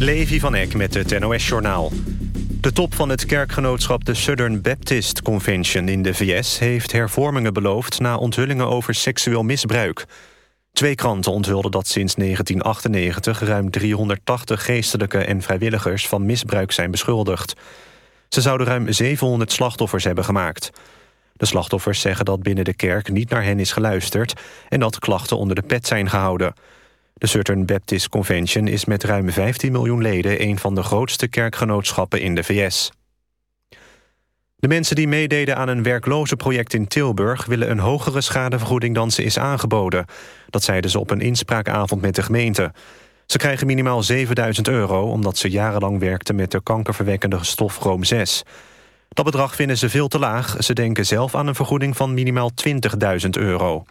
Levi van Eck met het NOS-journaal. De top van het kerkgenootschap de Southern Baptist Convention in de VS... heeft hervormingen beloofd na onthullingen over seksueel misbruik. Twee kranten onthulden dat sinds 1998... ruim 380 geestelijke en vrijwilligers van misbruik zijn beschuldigd. Ze zouden ruim 700 slachtoffers hebben gemaakt. De slachtoffers zeggen dat binnen de kerk niet naar hen is geluisterd... en dat klachten onder de pet zijn gehouden... De Southern Baptist Convention is met ruim 15 miljoen leden... een van de grootste kerkgenootschappen in de VS. De mensen die meededen aan een werklozenproject in Tilburg... willen een hogere schadevergoeding dan ze is aangeboden. Dat zeiden ze op een inspraakavond met de gemeente. Ze krijgen minimaal 7000 euro... omdat ze jarenlang werkten met de kankerverwekkende stof Chroom 6. Dat bedrag vinden ze veel te laag. Ze denken zelf aan een vergoeding van minimaal 20.000 euro.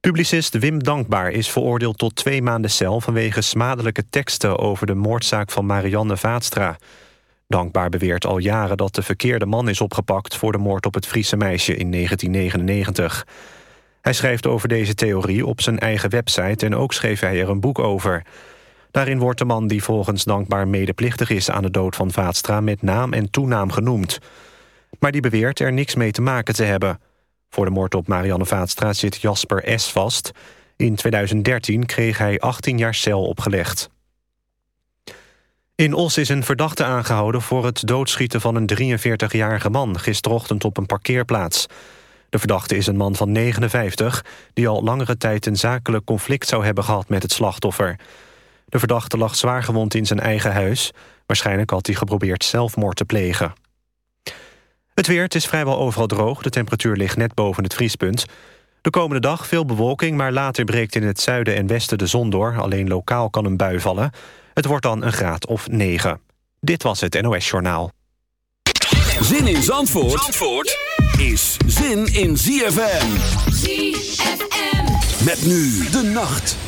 Publicist Wim Dankbaar is veroordeeld tot twee maanden cel... vanwege smadelijke teksten over de moordzaak van Marianne Vaatstra. Dankbaar beweert al jaren dat de verkeerde man is opgepakt... voor de moord op het Friese meisje in 1999. Hij schrijft over deze theorie op zijn eigen website... en ook schreef hij er een boek over. Daarin wordt de man die volgens Dankbaar medeplichtig is... aan de dood van Vaatstra met naam en toenaam genoemd. Maar die beweert er niks mee te maken te hebben... Voor de moord op Marianne Vaatstra zit Jasper S. vast. In 2013 kreeg hij 18 jaar cel opgelegd. In Os is een verdachte aangehouden voor het doodschieten van een 43-jarige man... gisterochtend op een parkeerplaats. De verdachte is een man van 59... die al langere tijd een zakelijk conflict zou hebben gehad met het slachtoffer. De verdachte lag zwaargewond in zijn eigen huis. Waarschijnlijk had hij geprobeerd zelfmoord te plegen. Het weer, het is vrijwel overal droog. De temperatuur ligt net boven het vriespunt. De komende dag veel bewolking, maar later breekt in het zuiden en westen de zon door. Alleen lokaal kan een bui vallen. Het wordt dan een graad of 9. Dit was het NOS Journaal. Zin in Zandvoort, Zandvoort is zin in ZFM. ZFM. Met nu de nacht.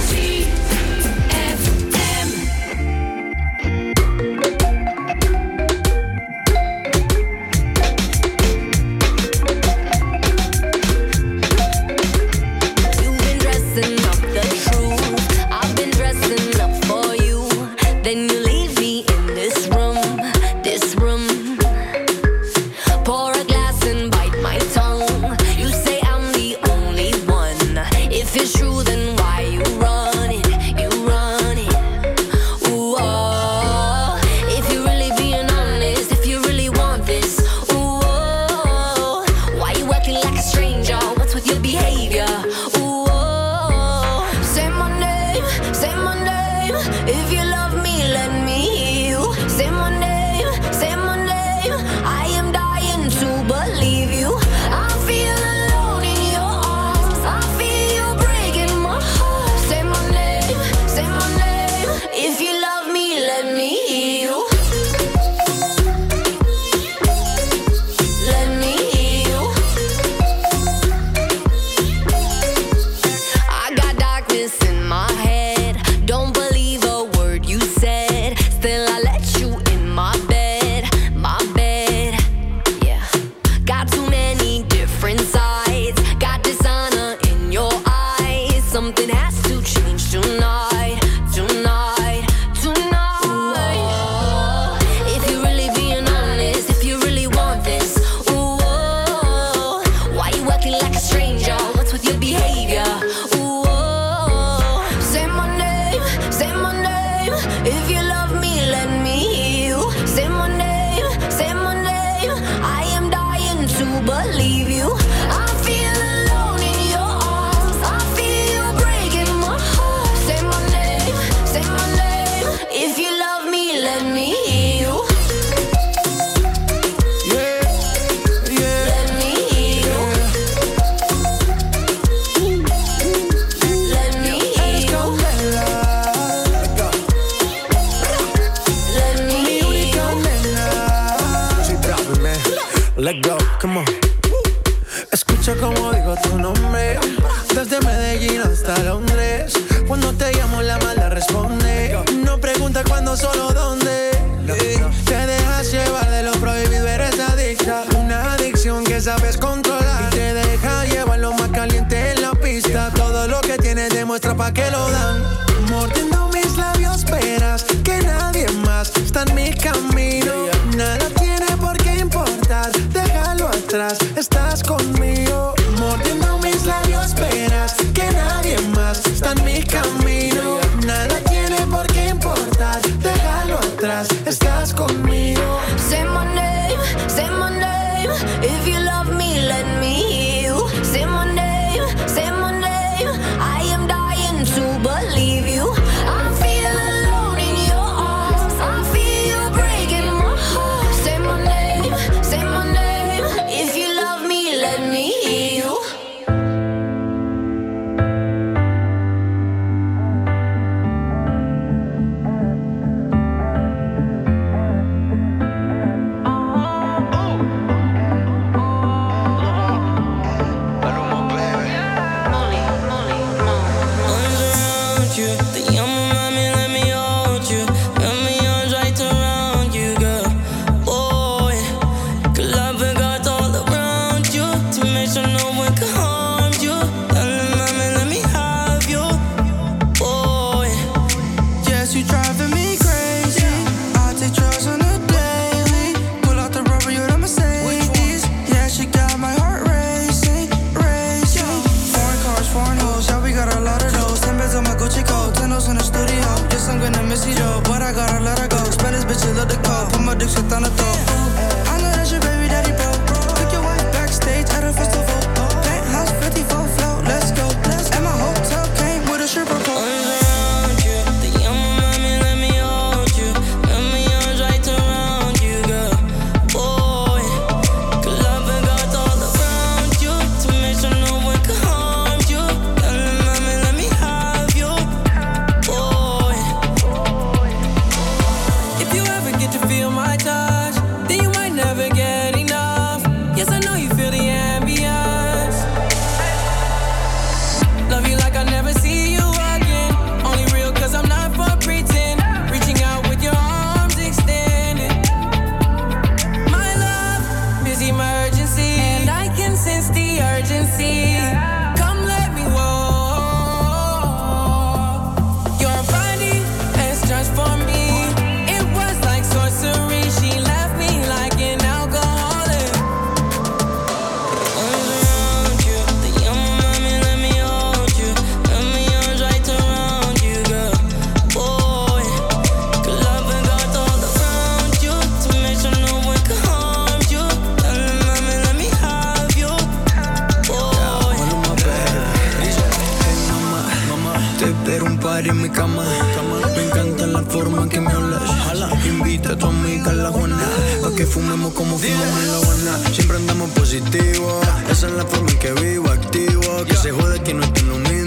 fumemos como fumamos en La Habana. Siempre andamos positivo. Esa es la forma en que vivo, activo. Que se jode que no estoy unido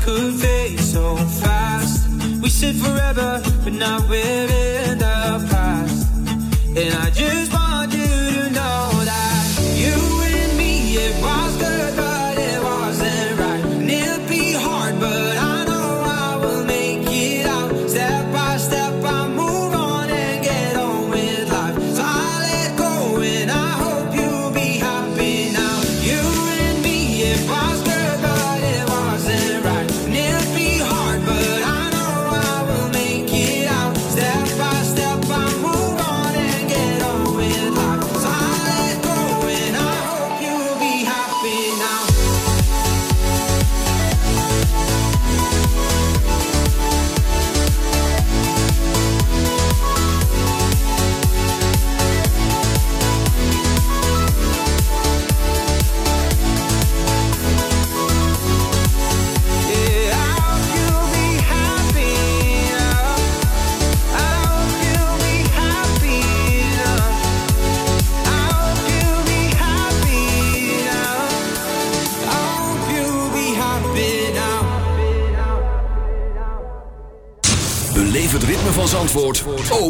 could fade so fast. We said forever, but not really.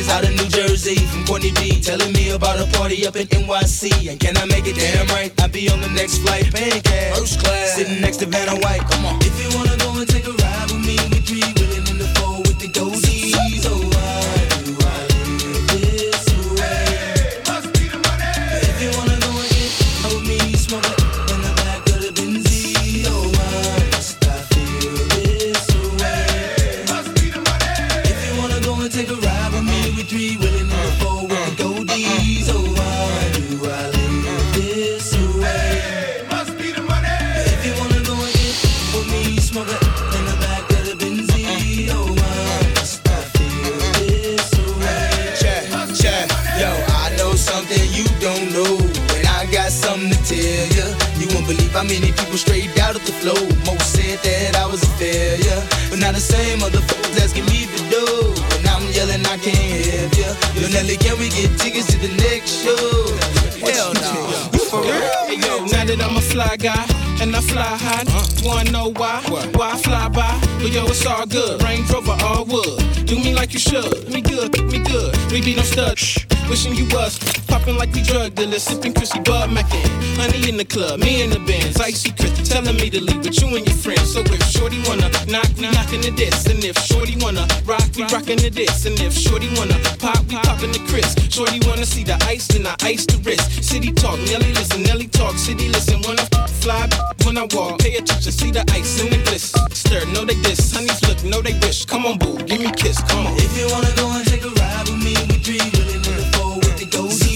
ladies out of New Jersey from Courtney B telling me about a party up in NYC. And can I make it damn right? I'll be on the next flight, paying cash, first class, sitting next to Vanna White. Come on. If you wanna go and take a ride with me, we three women in the four with the dozy. the same motherfuckers asking me to do, And I'm yelling, I can't help ya. Yo, Nelly, can we get tickets to the next show? Hell no. You for real? Hey, yo, now that I'm a fly guy and I fly high. Uh, Wanna know why? What? Why I fly by? But yo, it's all good. Range Rover, all wood. Do me like you should. Me good, me good. We be no studs wishing you was popping like we drug dealers, sipping crispy bud makin' Honey in the club, me in the bands, icy Chris telling me to leave with you and your friends. So if Shorty wanna knock, we knockin' the this, and if Shorty wanna rock, we rockin' the this, and if Shorty wanna pop, we popping the crisp. Shorty wanna see the ice, then I ice the wrist. City talk, Nelly listen, Nelly talk, city listen. When I fly, when I walk, pay attention, see the ice in the bliss. Stir, know they diss, honeys look, know they wish. Come on, boo, give me kiss, come on. If you wanna go and take a ride with me, we be really those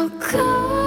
我渴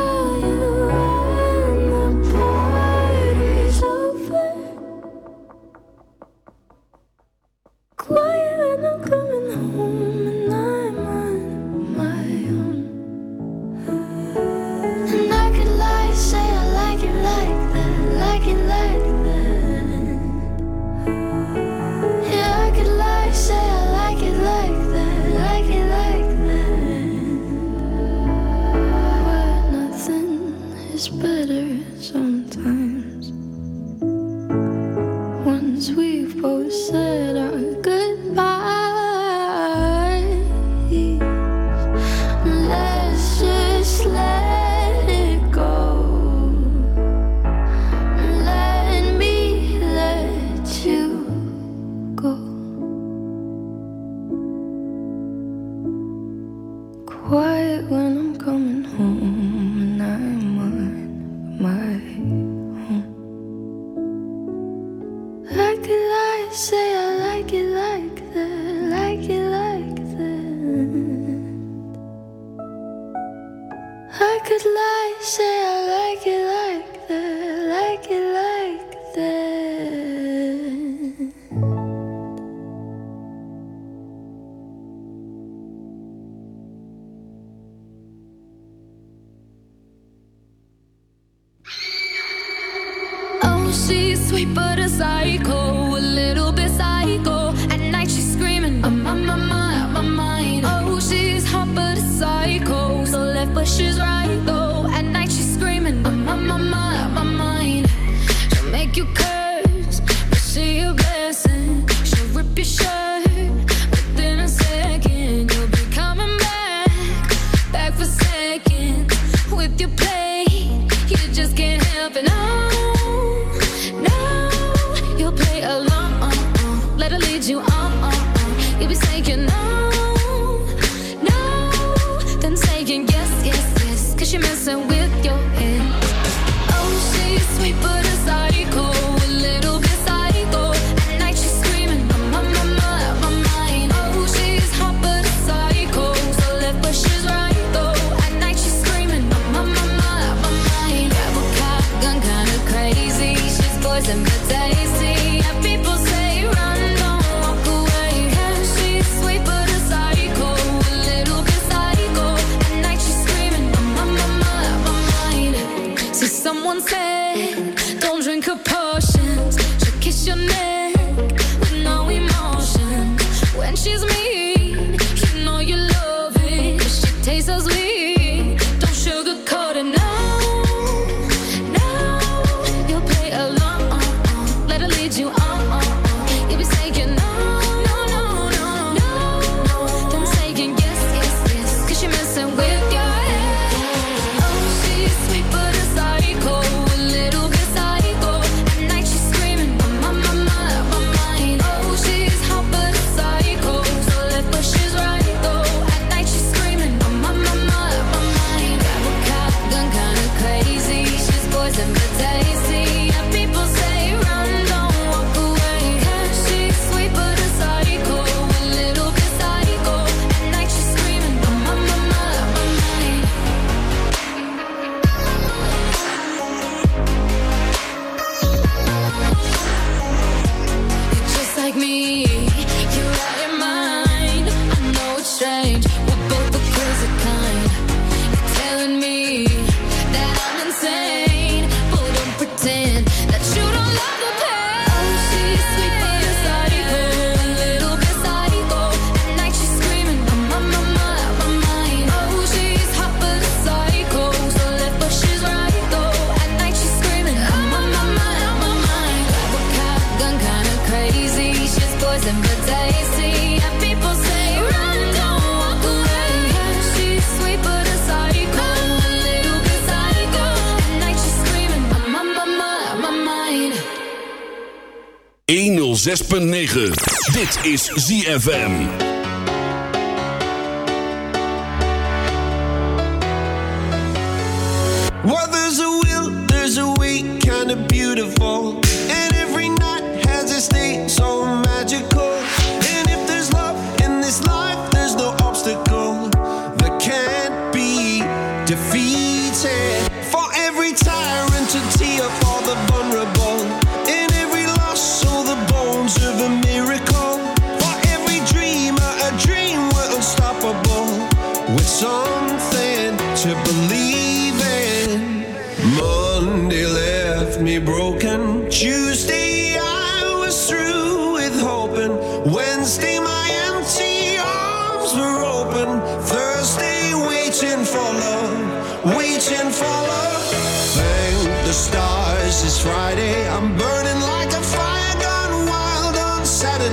Dit is ZFM.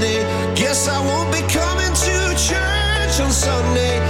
Sunday. Guess I won't be coming to church on Sunday.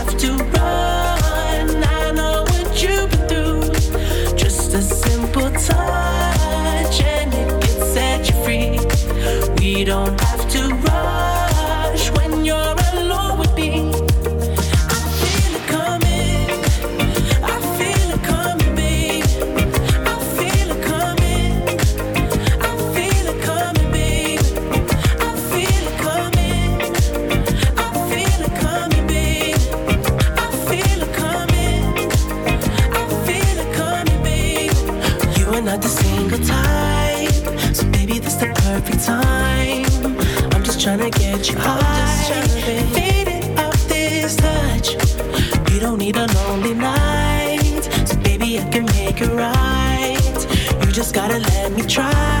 gotta let me try.